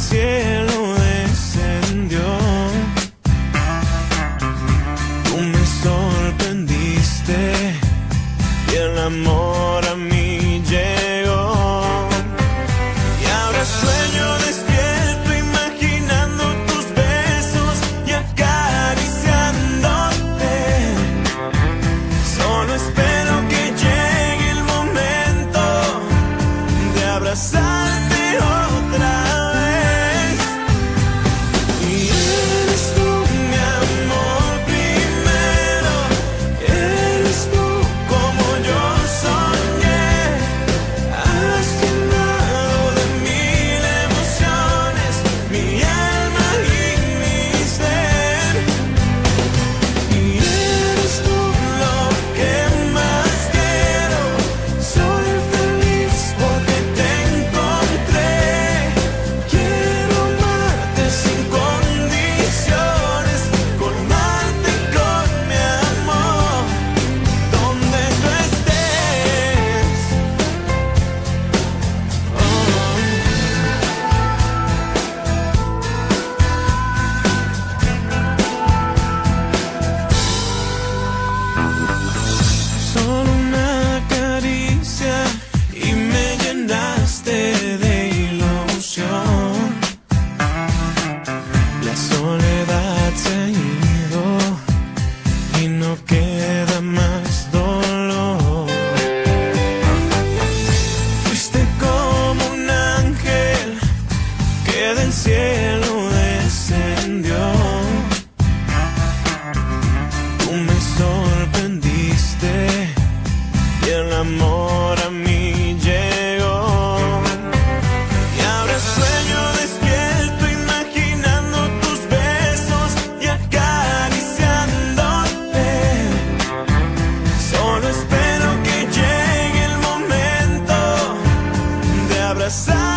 cielo descendió. Tú me sorprendiste y el amor a mí llegó. Y ahora sueño despierto imaginando tus besos y acariciándote. Solo espero que llegue el momento de abrazarte otra del cielo descendió. Tú me sorprendiste y el amor a mí llegó. Y ahora sueño despierto imaginando tus besos y acariciándote. Solo espero que llegue el momento de abrazar.